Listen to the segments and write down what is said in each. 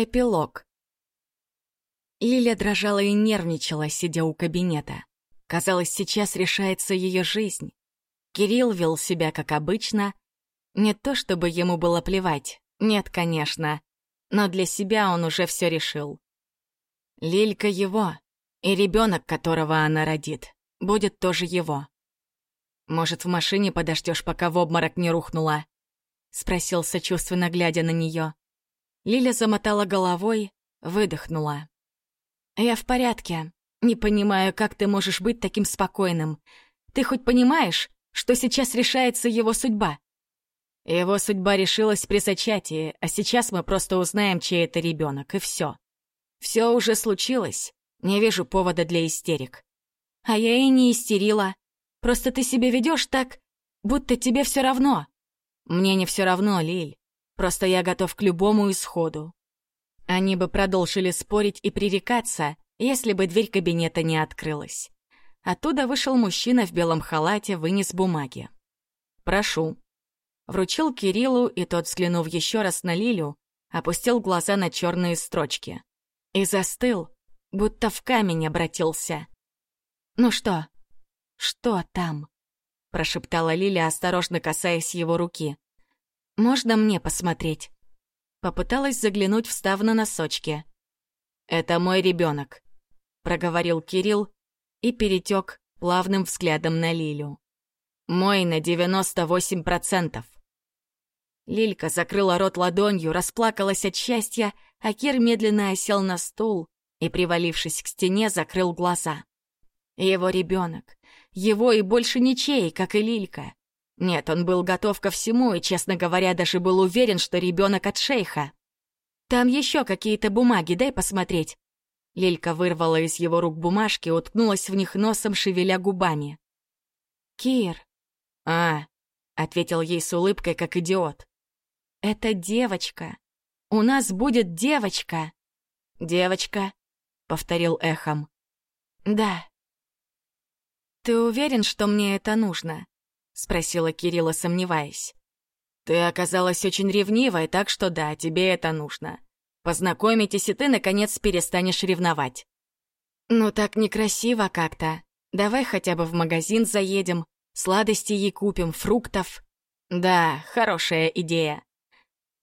Эпилог. Лиля дрожала и нервничала, сидя у кабинета. Казалось, сейчас решается ее жизнь. Кирилл вел себя как обычно. Не то чтобы ему было плевать, нет, конечно. Но для себя он уже все решил. Лилька его, и ребенок, которого она родит, будет тоже его. «Может, в машине подождешь, пока в обморок не рухнула?» — спросил сочувственно, глядя на нее. Лиля замотала головой, выдохнула. «Я в порядке. Не понимаю, как ты можешь быть таким спокойным. Ты хоть понимаешь, что сейчас решается его судьба?» Его судьба решилась при зачатии, а сейчас мы просто узнаем, чей это ребенок, и все. Все уже случилось. Не вижу повода для истерик. А я и не истерила. Просто ты себя ведешь так, будто тебе все равно. Мне не все равно, Лиль. Просто я готов к любому исходу. Они бы продолжили спорить и пререкаться, если бы дверь кабинета не открылась. Оттуда вышел мужчина в белом халате, вынес бумаги. «Прошу». Вручил Кириллу, и тот, взглянув еще раз на Лилю, опустил глаза на черные строчки. И застыл, будто в камень обратился. «Ну что? Что там?» — прошептала Лиля, осторожно касаясь его руки. «Можно мне посмотреть?» Попыталась заглянуть, встав на носочки. «Это мой ребенок», — проговорил Кирилл и перетек плавным взглядом на Лилю. «Мой на девяносто восемь процентов». Лилька закрыла рот ладонью, расплакалась от счастья, а Кир медленно осел на стул и, привалившись к стене, закрыл глаза. Его ребенок. Его и больше ничей, как и Лилька. Нет, он был готов ко всему и, честно говоря, даже был уверен, что ребенок от шейха. «Там еще какие-то бумаги, дай посмотреть». Лилька вырвала из его рук бумажки, уткнулась в них носом, шевеля губами. «Кир». «А», — ответил ей с улыбкой, как идиот. «Это девочка. У нас будет девочка». «Девочка», — повторил эхом. «Да». «Ты уверен, что мне это нужно?» — спросила Кирилла, сомневаясь. «Ты оказалась очень ревнивой, так что да, тебе это нужно. Познакомитесь, и ты, наконец, перестанешь ревновать». «Ну так некрасиво как-то. Давай хотя бы в магазин заедем, сладости ей купим, фруктов». «Да, хорошая идея».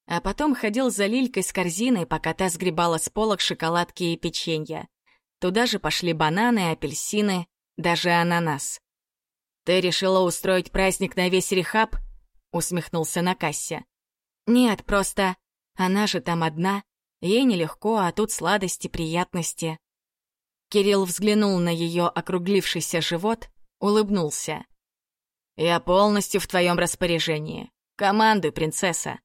А потом ходил за Лилькой с корзиной, пока та сгребала с полок шоколадки и печенье. Туда же пошли бананы, апельсины, даже ананас. «Ты решила устроить праздник на весь рехаб?» — усмехнулся на кассе. «Нет, просто она же там одна, ей нелегко, а тут сладости, приятности». Кирилл взглянул на ее округлившийся живот, улыбнулся. «Я полностью в твоем распоряжении. Командуй, принцесса».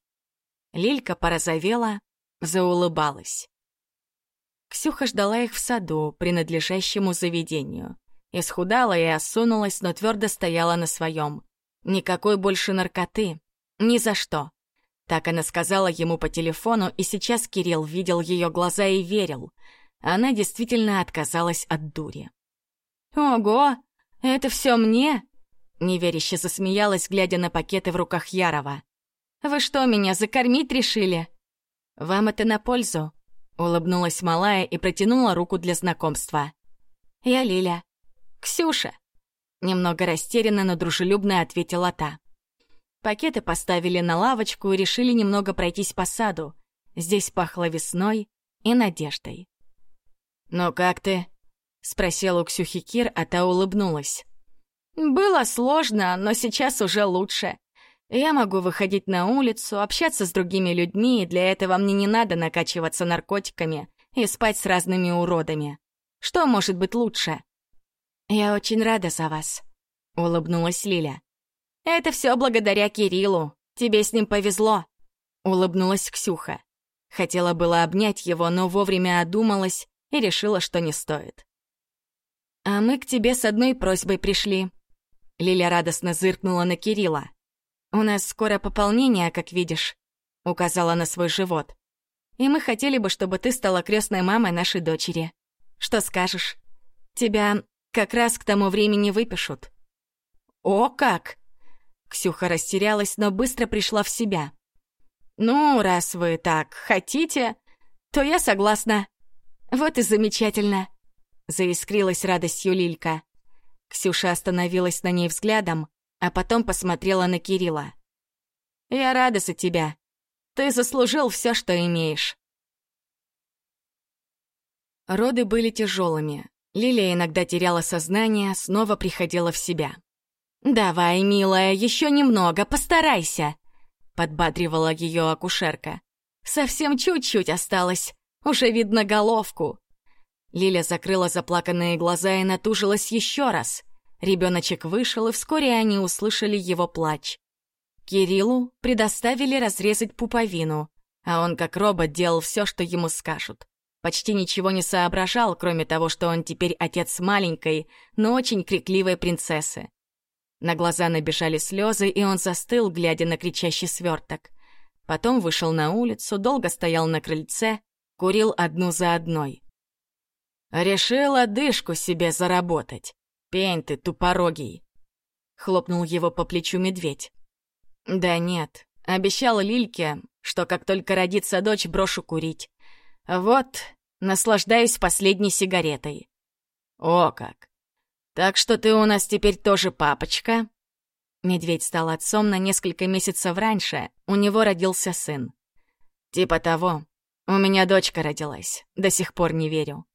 Лилька порозовела, заулыбалась. Ксюха ждала их в саду, принадлежащему заведению. Исхудала и осунулась, но твердо стояла на своем. Никакой больше наркоты. Ни за что. Так она сказала ему по телефону, и сейчас Кирилл видел ее глаза и верил. Она действительно отказалась от дури. «Ого! Это все мне?» Неверяще засмеялась, глядя на пакеты в руках Ярова. «Вы что, меня закормить решили?» «Вам это на пользу», — улыбнулась малая и протянула руку для знакомства. «Я Лиля. «Ксюша!» Немного растерянно, но дружелюбно ответила та. Пакеты поставили на лавочку и решили немного пройтись по саду. Здесь пахло весной и надеждой. «Ну как ты?» — спросил у Ксюхи Кир, а та улыбнулась. «Было сложно, но сейчас уже лучше. Я могу выходить на улицу, общаться с другими людьми, и для этого мне не надо накачиваться наркотиками и спать с разными уродами. Что может быть лучше?» «Я очень рада за вас», — улыбнулась Лиля. «Это все благодаря Кириллу. Тебе с ним повезло», — улыбнулась Ксюха. Хотела было обнять его, но вовремя одумалась и решила, что не стоит. «А мы к тебе с одной просьбой пришли». Лиля радостно зыркнула на Кирилла. «У нас скоро пополнение, как видишь», — указала на свой живот. «И мы хотели бы, чтобы ты стала крестной мамой нашей дочери. Что скажешь? Тебя как раз к тому времени выпишут». «О, как!» Ксюха растерялась, но быстро пришла в себя. «Ну, раз вы так хотите, то я согласна. Вот и замечательно. Заискрилась радостью Лилька. Ксюша остановилась на ней взглядом, а потом посмотрела на Кирилла. «Я рада за тебя. Ты заслужил все, что имеешь». Роды были тяжелыми. Лилия иногда теряла сознание, снова приходила в себя. «Давай, милая, еще немного, постарайся!» — подбадривала ее акушерка. «Совсем чуть-чуть осталось, уже видно головку». Лиля закрыла заплаканные глаза и натужилась еще раз. Ребеночек вышел, и вскоре они услышали его плач. Кириллу предоставили разрезать пуповину, а он как робот делал все, что ему скажут. Почти ничего не соображал, кроме того, что он теперь отец маленькой, но очень крикливой принцессы. На глаза набежали слезы, и он застыл, глядя на кричащий сверток. Потом вышел на улицу, долго стоял на крыльце, курил одну за одной. «Решил одышку себе заработать. Пень ты, тупорогий!» Хлопнул его по плечу медведь. «Да нет, обещал Лильке, что как только родится дочь, брошу курить. Вот, наслаждаюсь последней сигаретой. О как! Так что ты у нас теперь тоже папочка?» Медведь стал отцом на несколько месяцев раньше, у него родился сын. «Типа того. У меня дочка родилась, до сих пор не верю».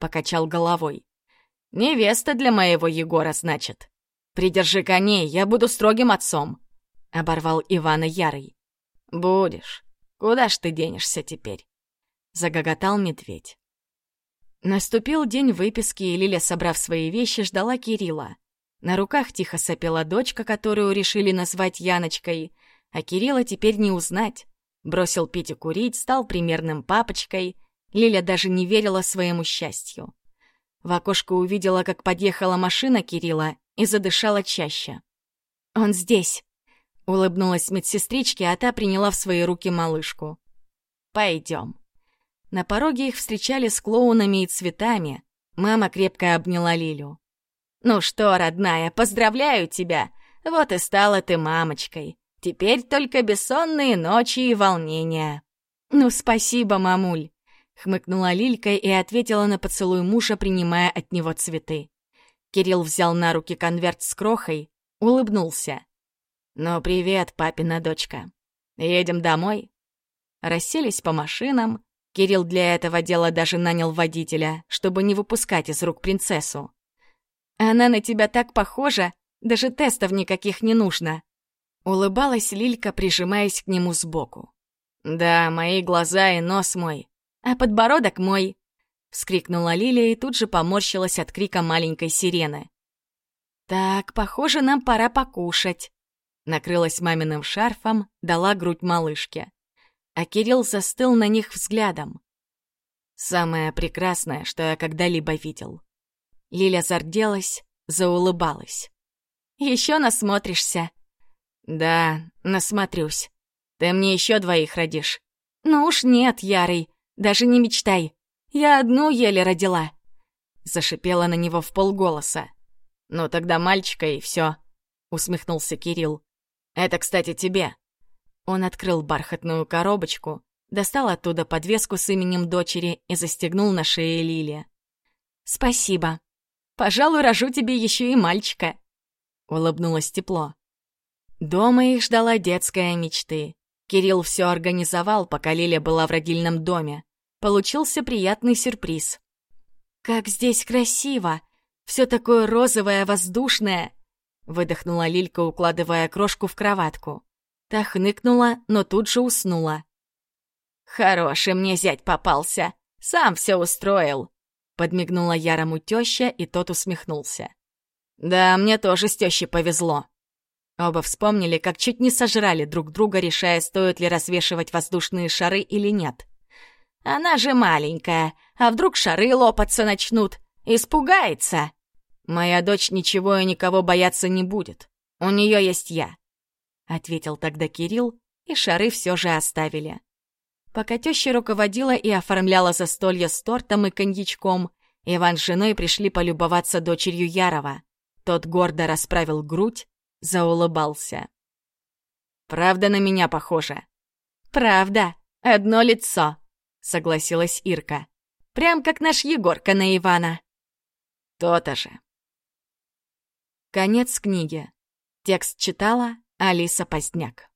Покачал головой. «Невеста для моего Егора, значит. Придержи коней, я буду строгим отцом», — оборвал Ивана Ярый. «Будешь. Куда ж ты денешься теперь?» Загоготал медведь. Наступил день выписки, и Лиля, собрав свои вещи, ждала Кирилла. На руках тихо сопела дочка, которую решили назвать Яночкой, а Кирилла теперь не узнать. Бросил пить и курить, стал примерным папочкой. Лиля даже не верила своему счастью. В окошко увидела, как подъехала машина Кирилла и задышала чаще. «Он здесь!» — улыбнулась медсестричке, а та приняла в свои руки малышку. «Пойдем». На пороге их встречали с клоунами и цветами. Мама крепко обняла Лилю. «Ну что, родная, поздравляю тебя! Вот и стала ты мамочкой. Теперь только бессонные ночи и волнения». «Ну, спасибо, мамуль!» — хмыкнула Лилька и ответила на поцелуй мужа, принимая от него цветы. Кирилл взял на руки конверт с крохой, улыбнулся. «Ну, привет, папина дочка. Едем домой?» Расселись по машинам, Кирилл для этого дела даже нанял водителя, чтобы не выпускать из рук принцессу. «Она на тебя так похожа, даже тестов никаких не нужно!» Улыбалась Лилька, прижимаясь к нему сбоку. «Да, мои глаза и нос мой, а подбородок мой!» Вскрикнула Лилия и тут же поморщилась от крика маленькой сирены. «Так, похоже, нам пора покушать!» Накрылась маминым шарфом, дала грудь малышке а Кирилл застыл на них взглядом. Самое прекрасное, что я когда-либо видел. Лиля зарделась, заулыбалась. «Еще насмотришься?» «Да, насмотрюсь. Ты мне еще двоих родишь». «Ну уж нет, Ярый, даже не мечтай. Я одну еле родила». Зашипела на него в полголоса. «Ну тогда мальчика и все», — усмехнулся Кирилл. «Это, кстати, тебе. Он открыл бархатную коробочку, достал оттуда подвеску с именем дочери и застегнул на шее Лили. «Спасибо. Пожалуй, рожу тебе еще и мальчика», — улыбнулась тепло. Дома их ждала детская мечты. Кирилл все организовал, пока Лиля была в родильном доме. Получился приятный сюрприз. «Как здесь красиво! Все такое розовое, воздушное!» Выдохнула Лилька, укладывая крошку в кроватку. Та хныкнула, но тут же уснула. «Хороший мне зять попался. Сам все устроил», — подмигнула Ярому теща, и тот усмехнулся. «Да, мне тоже с тещей повезло». Оба вспомнили, как чуть не сожрали друг друга, решая, стоит ли развешивать воздушные шары или нет. «Она же маленькая, а вдруг шары лопаться начнут? Испугается!» «Моя дочь ничего и никого бояться не будет. У нее есть я. — ответил тогда Кирилл, и шары все же оставили. Пока теща руководила и оформляла застолье с тортом и коньячком, Иван с женой пришли полюбоваться дочерью Ярова. Тот гордо расправил грудь, заулыбался. «Правда на меня похоже?» «Правда, одно лицо», — согласилась Ирка. «Прям как наш Егорка на Ивана». «То-то же». Конец книги. Текст читала Алиса Поздняк.